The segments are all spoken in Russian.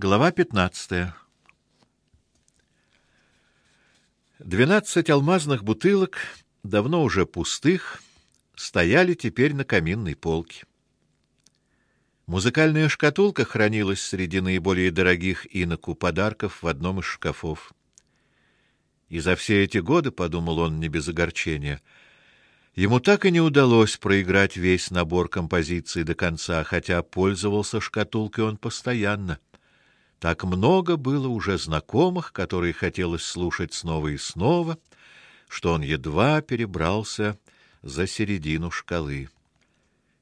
Глава 15. Двенадцать алмазных бутылок, давно уже пустых, стояли теперь на каминной полке. Музыкальная шкатулка хранилась среди наиболее дорогих иноку подарков в одном из шкафов. И за все эти годы, подумал он не без огорчения, ему так и не удалось проиграть весь набор композиций до конца, хотя пользовался шкатулкой он постоянно. Так много было уже знакомых, которые хотелось слушать снова и снова, что он едва перебрался за середину шкалы.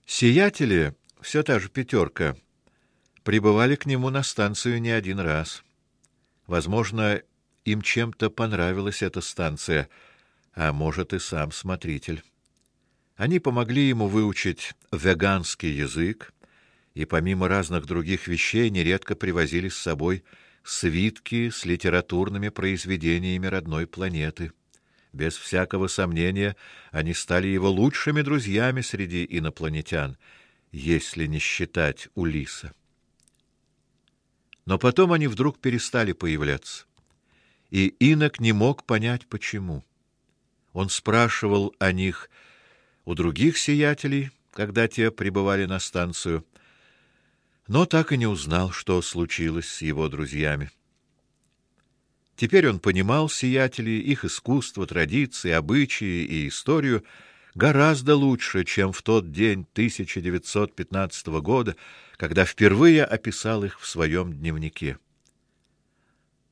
Сиятели, все та же пятерка, прибывали к нему на станцию не один раз. Возможно, им чем-то понравилась эта станция, а может и сам смотритель. Они помогли ему выучить веганский язык и помимо разных других вещей нередко привозили с собой свитки с литературными произведениями родной планеты. Без всякого сомнения, они стали его лучшими друзьями среди инопланетян, если не считать Улиса. Но потом они вдруг перестали появляться и Инок не мог понять почему. Он спрашивал о них у других сиятелей, когда те прибывали на станцию, но так и не узнал, что случилось с его друзьями. Теперь он понимал сиятелей, их искусство, традиции, обычаи и историю гораздо лучше, чем в тот день 1915 года, когда впервые описал их в своем дневнике.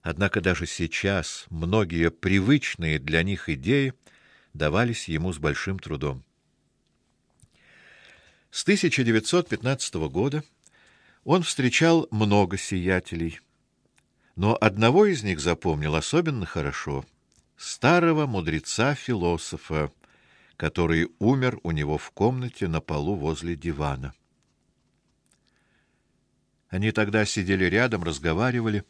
Однако даже сейчас многие привычные для них идеи давались ему с большим трудом. С 1915 года он встречал много сиятелей, но одного из них запомнил особенно хорошо старого мудреца-философа, который умер у него в комнате на полу возле дивана. Они тогда сидели рядом, разговаривали,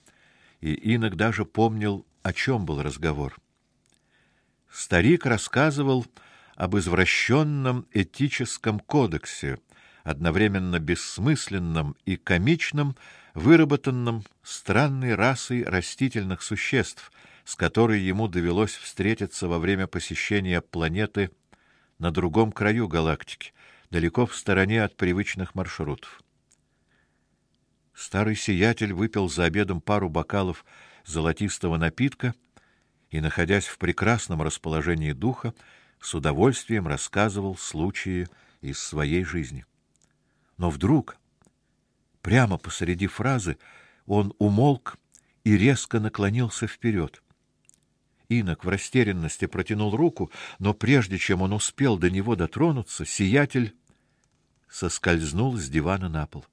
и иногда даже помнил, о чем был разговор. Старик рассказывал об извращенном этическом кодексе, одновременно бессмысленном и комичном, выработанном странной расой растительных существ, с которой ему довелось встретиться во время посещения планеты на другом краю галактики, далеко в стороне от привычных маршрутов. Старый сиятель выпил за обедом пару бокалов золотистого напитка и, находясь в прекрасном расположении духа, с удовольствием рассказывал случаи из своей жизни. Но вдруг, прямо посреди фразы, он умолк и резко наклонился вперед. Инок в растерянности протянул руку, но прежде чем он успел до него дотронуться, сиятель соскользнул с дивана на пол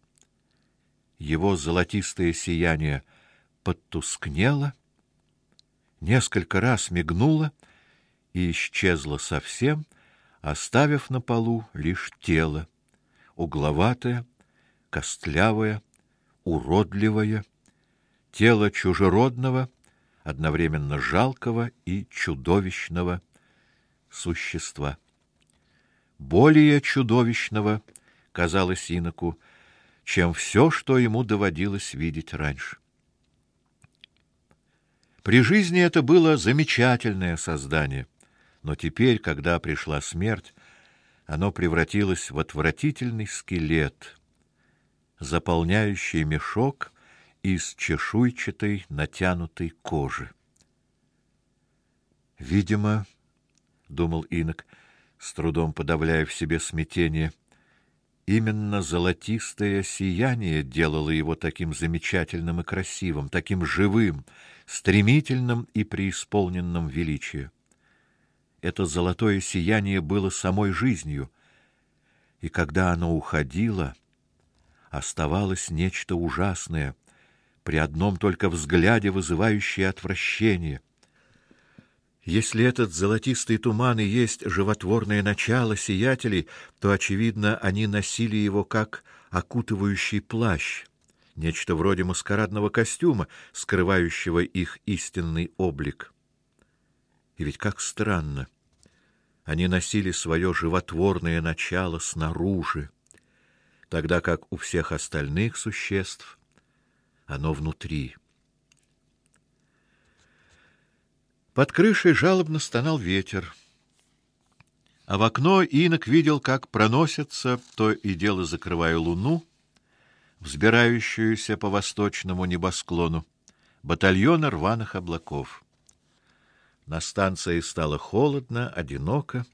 его золотистое сияние потускнело, несколько раз мигнуло и исчезло совсем, оставив на полу лишь тело, угловатое, костлявое, уродливое, тело чужеродного, одновременно жалкого и чудовищного существа. Более чудовищного казалось иноку, чем все, что ему доводилось видеть раньше. При жизни это было замечательное создание, но теперь, когда пришла смерть, оно превратилось в отвратительный скелет, заполняющий мешок из чешуйчатой натянутой кожи. Видимо, думал Инок, с трудом подавляя в себе смятение, Именно золотистое сияние делало его таким замечательным и красивым, таким живым, стремительным и преисполненным величия. Это золотое сияние было самой жизнью, и когда оно уходило, оставалось нечто ужасное, при одном только взгляде вызывающее отвращение — если этот золотистый туман и есть животворное начало сиятелей, то очевидно, они носили его как окутывающий плащ, нечто вроде маскарадного костюма, скрывающего их истинный облик. И ведь как странно. Они носили свое животворное начало снаружи, тогда как у всех остальных существ Оно внутри. Под крышей жалобно стонал ветер. А в окно Инок видел, как проносится, то и дело закрывая луну, взбирающуюся по восточному небосклону, батальон рваных облаков. На станции стало холодно, одиноко,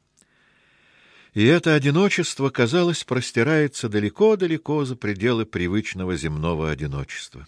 и это одиночество, казалось, простирается далеко-далеко за пределы привычного земного одиночества.